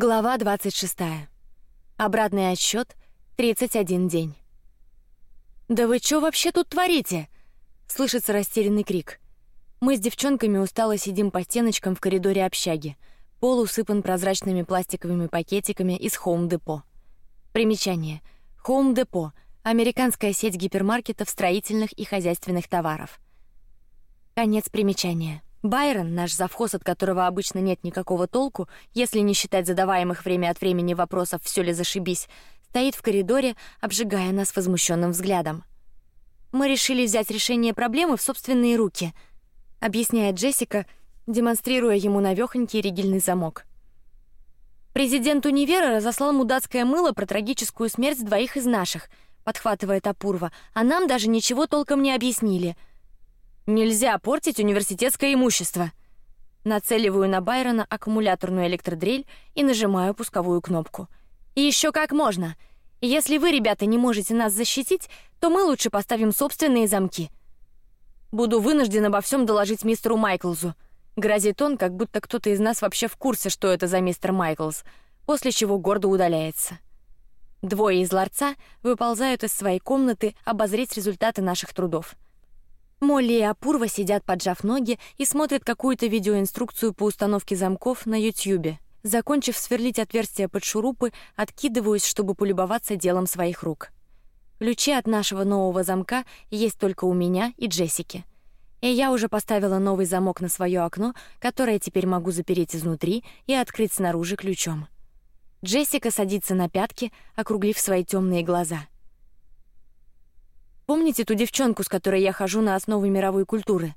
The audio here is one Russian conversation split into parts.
Глава 26. Обратный отсчет. 31 день. Да вы что вообще тут творите? Слышится растерянный крик. Мы с девчонками устало сидим по стеночкам в коридоре общаги. Пол усыпан прозрачными пластиковыми пакетиками из Home Depot. Примечание: Home Depot — американская сеть гипермаркетов строительных и хозяйственных товаров. Конец примечания. Байрон, наш завхоз, от которого обычно нет никакого толку, если не считать задаваемых время от времени вопросов, все ли зашибись, стоит в коридоре, обжигая нас возмущенным взглядом. Мы решили взять решение проблемы в собственные руки, объясняет Джессика, демонстрируя ему навехонький ригельный замок. Президент универа разослал мудацкое мыло про трагическую смерть двоих из наших, подхватывает Апурва, а нам даже ничего толком не объяснили. Нельзя портить университетское имущество. Нацеливаю на Байрона аккумуляторную электродрель и нажимаю пусковую кнопку. И еще как можно. Если вы, ребята, не можете нас защитить, то мы лучше поставим собственные замки. Буду вынужден обо всем доложить мистеру Майклзу. Грозит он, как будто кто-то из нас вообще в курсе, что это за мистер Майклс, после чего гордо удаляется. Двое из ларца выползают из своей комнаты обозреть результаты наших трудов. Молли и Апурва сидят, поджав ноги, и смотрят какую-то видеоинструкцию по установке замков на Ютьюбе. Закончив сверлить отверстия под шурупы, откидываюсь, чтобы полюбоваться делом своих рук. Ключи от нашего нового замка есть только у меня и Джессики. И я уже поставила новый замок на свое окно, которое теперь могу запереть изнутри и открыть снаружи ключом. Джессика садится на пятки, округлив свои темные глаза. Помните ту девчонку, с которой я хожу на основы мировой культуры?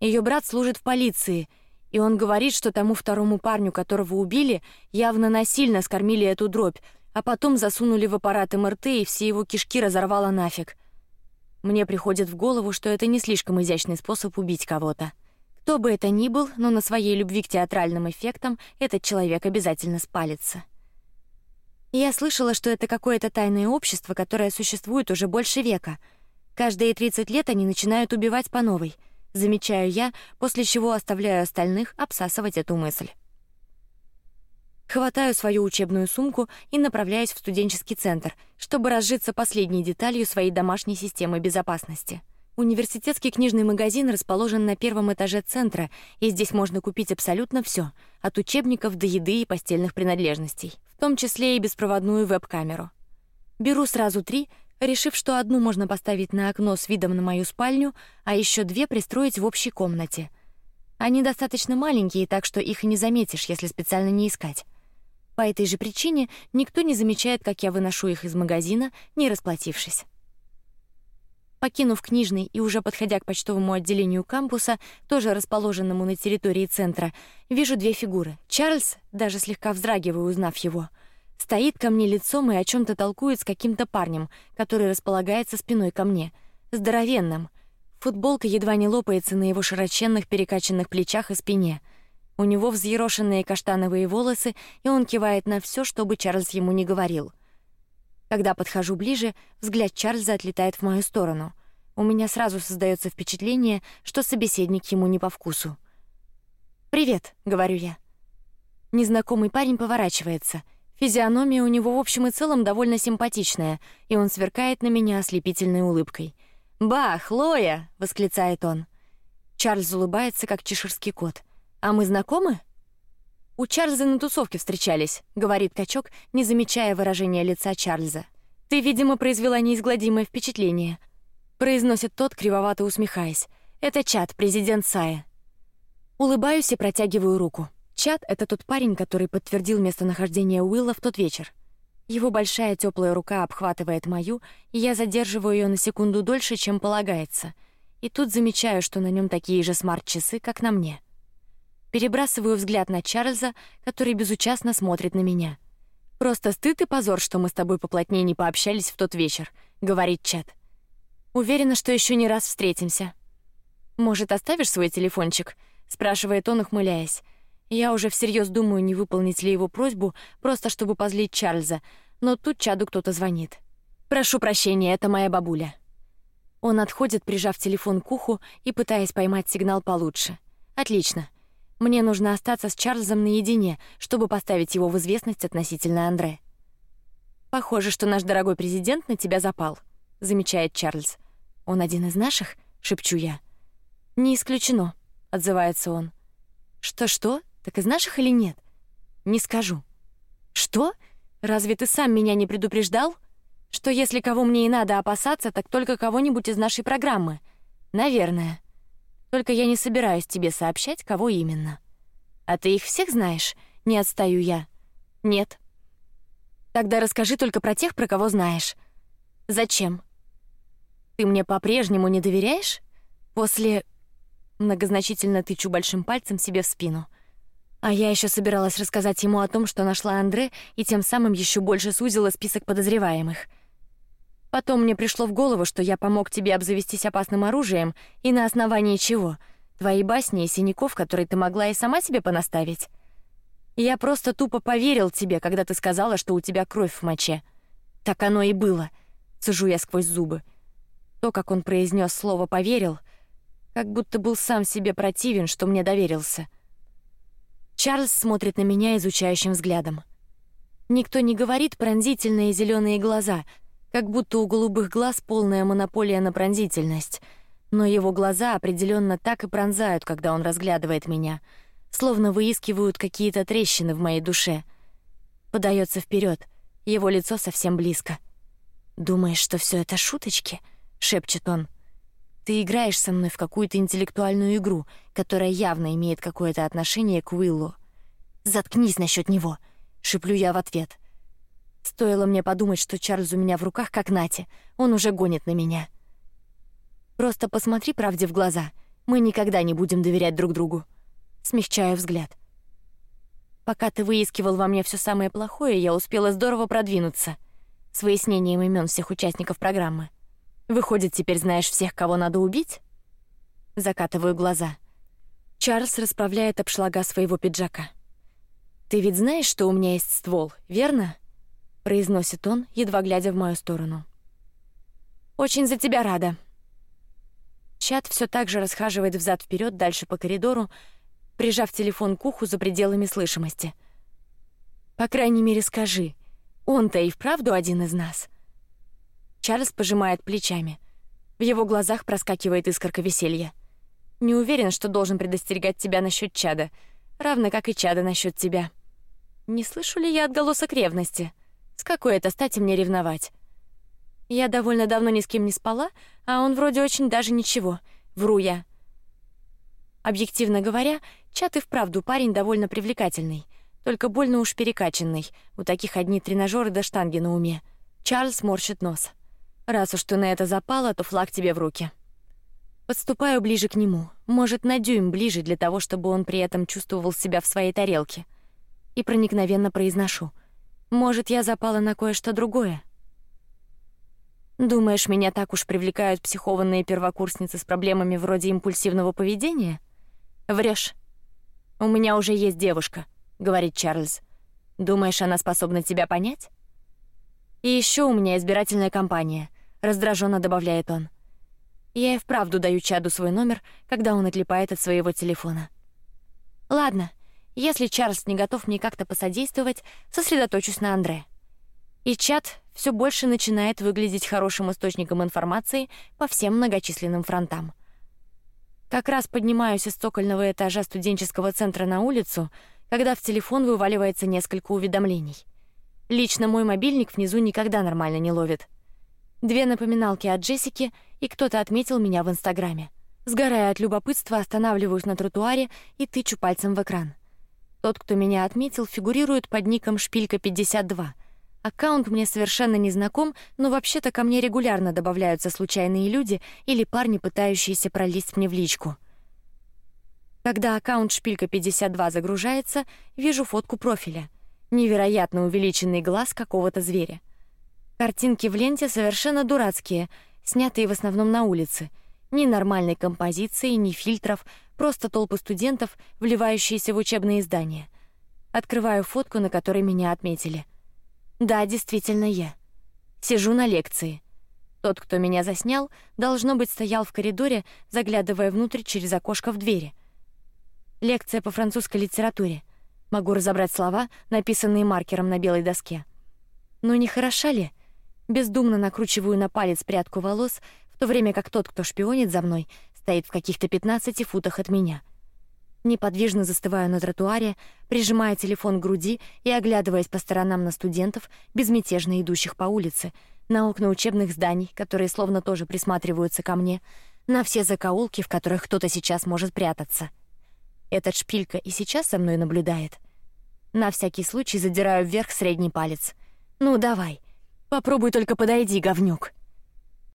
Ее брат служит в полиции, и он говорит, что тому второму парню, которого убили, явно насильно скормили эту дробь, а потом засунули в аппарат МРТ и все его кишки разорвало нафиг. Мне приходит в голову, что это не слишком изящный способ убить кого-то. Кто бы это ни был, но на своей любви к театральным эффектам этот человек обязательно спалится. Я слышала, что это какое-то тайное общество, которое существует уже больше века — Каждые 30 лет они начинают убивать по новой. Замечаю я, после чего оставляю остальных обсасывать эту мысль. Хватаю свою учебную сумку и направляюсь в студенческий центр, чтобы разжиться последней деталью своей домашней системы безопасности. Университетский книжный магазин расположен на первом этаже центра, и здесь можно купить абсолютно все, от учебников до еды и постельных принадлежностей, в том числе и беспроводную веб-камеру. Беру сразу три, решив, что одну можно поставить на окно с видом на мою спальню, а еще две пристроить в общей комнате. Они достаточно маленькие, так что их и не заметишь, если специально не искать. По этой же причине никто не замечает, как я выношу их из магазина, не расплатившись. Покинув книжный и уже подходя к почтовому отделению кампуса, тоже расположенному на территории центра, вижу две фигуры. Чарльз, даже слегка вздрагиваю, узнав его — Стоит ко мне лицом и о чем-то толкует с каким-то парнем, который располагается спиной ко мне, здоровенным. Футболка едва не лопается на его широченных перекачанных плечах и спине. У него взъерошенные каштановые волосы, и он кивает на все, что бы Чарльз ему не говорил. Когда подхожу ближе, взгляд Чарльза отлетает в мою сторону. У меня сразу создается впечатление, что собеседник ему не по вкусу. Привет, говорю я. Незнакомый парень поворачивается. Физиономия у него в общем и целом довольно симпатичная, и он сверкает на меня ослепительной улыбкой. «Ба, Хлоя!» — восклицает он. Чарльз улыбается, как чеширский кот. «А мы знакомы?» «У Чарльза на тусовке встречались», — говорит качок, не замечая выражения лица Чарльза. «Ты, видимо, произвела неизгладимое впечатление», — произносит тот, кривовато усмехаясь. «Это Чат, президент Сая». Улыбаюсь и протягиваю руку. Чат — это тот парень, который подтвердил местонахождение Уилла в тот вечер. Его большая теплая рука обхватывает мою, и я задерживаю ее на секунду дольше, чем полагается. И тут замечаю, что на нем такие же смарт-часы, как на мне. Перебрасываю взгляд на Чарльза, который безучастно смотрит на меня. Просто стыд и позор, что мы с тобой поплотнее не пообщались в тот вечер, говорит Чат. Уверена, что еще не раз встретимся. Может, оставишь свой телефончик? спрашивает он, ухмыляясь. Я уже всерьез думаю, не выполнить ли его просьбу, просто чтобы позлить Чарльза, но тут Чаду кто-то звонит. Прошу прощения, это моя бабуля. Он отходит, прижав телефон к уху и пытаясь поймать сигнал получше. Отлично. Мне нужно остаться с Чарльзом наедине, чтобы поставить его в известность относительно Андре. Похоже, что наш дорогой президент на тебя запал, замечает Чарльз. Он один из наших, шепчу я. Не исключено, отзывается он. Что что? Так из наших или нет? Не скажу. Что? Разве ты сам меня не предупреждал, что если кого мне и надо опасаться, так только кого-нибудь из нашей программы? Наверное. Только я не собираюсь тебе сообщать, кого именно. А ты их всех знаешь? Не отстаю я. Нет. Тогда расскажи только про тех, про кого знаешь. Зачем? Ты мне по-прежнему не доверяешь? После многозначительно тычу большим пальцем себе в спину. А я еще собиралась рассказать ему о том, что нашла Андре, и тем самым еще больше сузила список подозреваемых. Потом мне пришло в голову, что я помог тебе обзавестись опасным оружием, и на основании чего? Твои басни и синяков, которые ты могла и сама себе понаставить. Я просто тупо поверил тебе, когда ты сказала, что у тебя кровь в моче. Так оно и было. Сижу я сквозь зубы. То, как он произнес слово "поверил", как будто был сам себе противен, что мне доверился. Чарльз смотрит на меня изучающим взглядом. Никто не говорит пронзительные зеленые глаза, как будто у голубых глаз полная монополия на пронзительность. Но его глаза определенно так и пронзают, когда он разглядывает меня, словно выискивают какие-то трещины в моей душе. Подается вперед, его лицо совсем близко. Думаешь, что все это шуточки? шепчет он. Ты играешь со мной в какую-то интеллектуальную игру, которая явно имеет какое-то отношение к Уиллу. Заткнись насчет него, шеплю я в ответ. Стоило мне подумать, что Чарльз у меня в руках, как Нати, он уже гонит на меня. Просто посмотри правде в глаза. Мы никогда не будем доверять друг другу. Смягчаю взгляд. Пока ты выискивал во мне все самое плохое, я успела здорово продвинуться с выяснением имен всех участников программы. Выходит, теперь знаешь всех, кого надо убить? Закатываю глаза. Чарльз расправляет обшлага своего пиджака. Ты ведь знаешь, что у меня есть ствол, верно? произносит он, едва глядя в мою сторону. Очень за тебя рада. Чат все так же расхаживает взад вперед дальше по коридору, прижав телефон к уху за пределами слышимости. По крайней мере, скажи, он-то и вправду один из нас. Чарльз пожимает плечами. В его глазах проскакивает искорка веселья. Не уверен, что должен предостерегать тебя насчет чада, равно как и чада насчет тебя. Не слышу ли я отголосок ревности? С какой это стати мне ревновать? Я довольно давно ни с кем не спала, а он вроде очень даже ничего. Вру я. Объективно говоря, Чат и вправду парень довольно привлекательный, только больно уж перекачанный. У таких одни тренажеры до штанги на уме. Чарльз морщит нос. Раз уж ты на это запала, то флаг тебе в руки. Подступаю ближе к нему, может на дюйм ближе для того, чтобы он при этом чувствовал себя в своей тарелке, и проникновенно произношу: может, я запала на кое-что другое? Думаешь, меня так уж привлекают психованные первокурсницы с проблемами вроде импульсивного поведения? Врешь. У меня уже есть девушка, говорит Чарльз. Думаешь, она способна тебя понять? И еще у меня избирательная кампания, раздраженно добавляет он. Я и вправду даю Чаду свой номер, когда он отлипает от своего телефона. Ладно, если Чарльз не готов мне как-то посодействовать, сосредоточусь на Андре. И чат все больше начинает выглядеть хорошим источником информации по всем многочисленным фронтам. Как раз поднимаюсь из цокольного этажа студенческого центра на улицу, когда в телефон вываливается несколько уведомлений. Лично мой мобильник внизу никогда нормально не ловит. Две напоминалки от Джессики, и кто-то отметил меня в Инстаграме. Сгорая от любопытства, останавливаюсь на тротуаре и тычу пальцем в экран. Тот, кто меня отметил, фигурирует под ником Шпилька 52. Аккаунт мне совершенно не знаком, но вообще-то ко мне регулярно добавляются случайные люди или парни, пытающиеся пролезть мне в личку. Когда аккаунт Шпилька 52 загружается, вижу фотку профиля. Невероятно увеличенный глаз какого-то зверя. Картинки в ленте совершенно дурацкие, снятые в основном на улице. Ни нормальной композиции, ни фильтров, Просто толпы студентов, вливающиеся в учебные здания. Открываю фотку, на которой меня отметили. Да, действительно я. Сижу на лекции. Тот, кто меня заснял, должно быть стоял в коридоре, заглядывая внутрь через окошко в двери. Лекция по французской литературе. Могу разобрать слова, написанные маркером на белой доске. Но не хороша ли? Бездумно накручиваю на палец прядку волос, в то время как тот, кто шпионит за мной, стоит в каких-то пятнадцати футах от меня. Неподвижно застываю на тротуаре, прижимая телефон к груди и оглядываясь по сторонам на студентов, безмятежно идущих по улице, на окна учебных зданий, которые словно тоже присматриваются ко мне, на все закоулки, в которых кто-то сейчас может прятаться. Этот шпилька и сейчас со мной наблюдает. На всякий случай задираю вверх средний палец. Ну давай, попробуй только подойди, говнюк.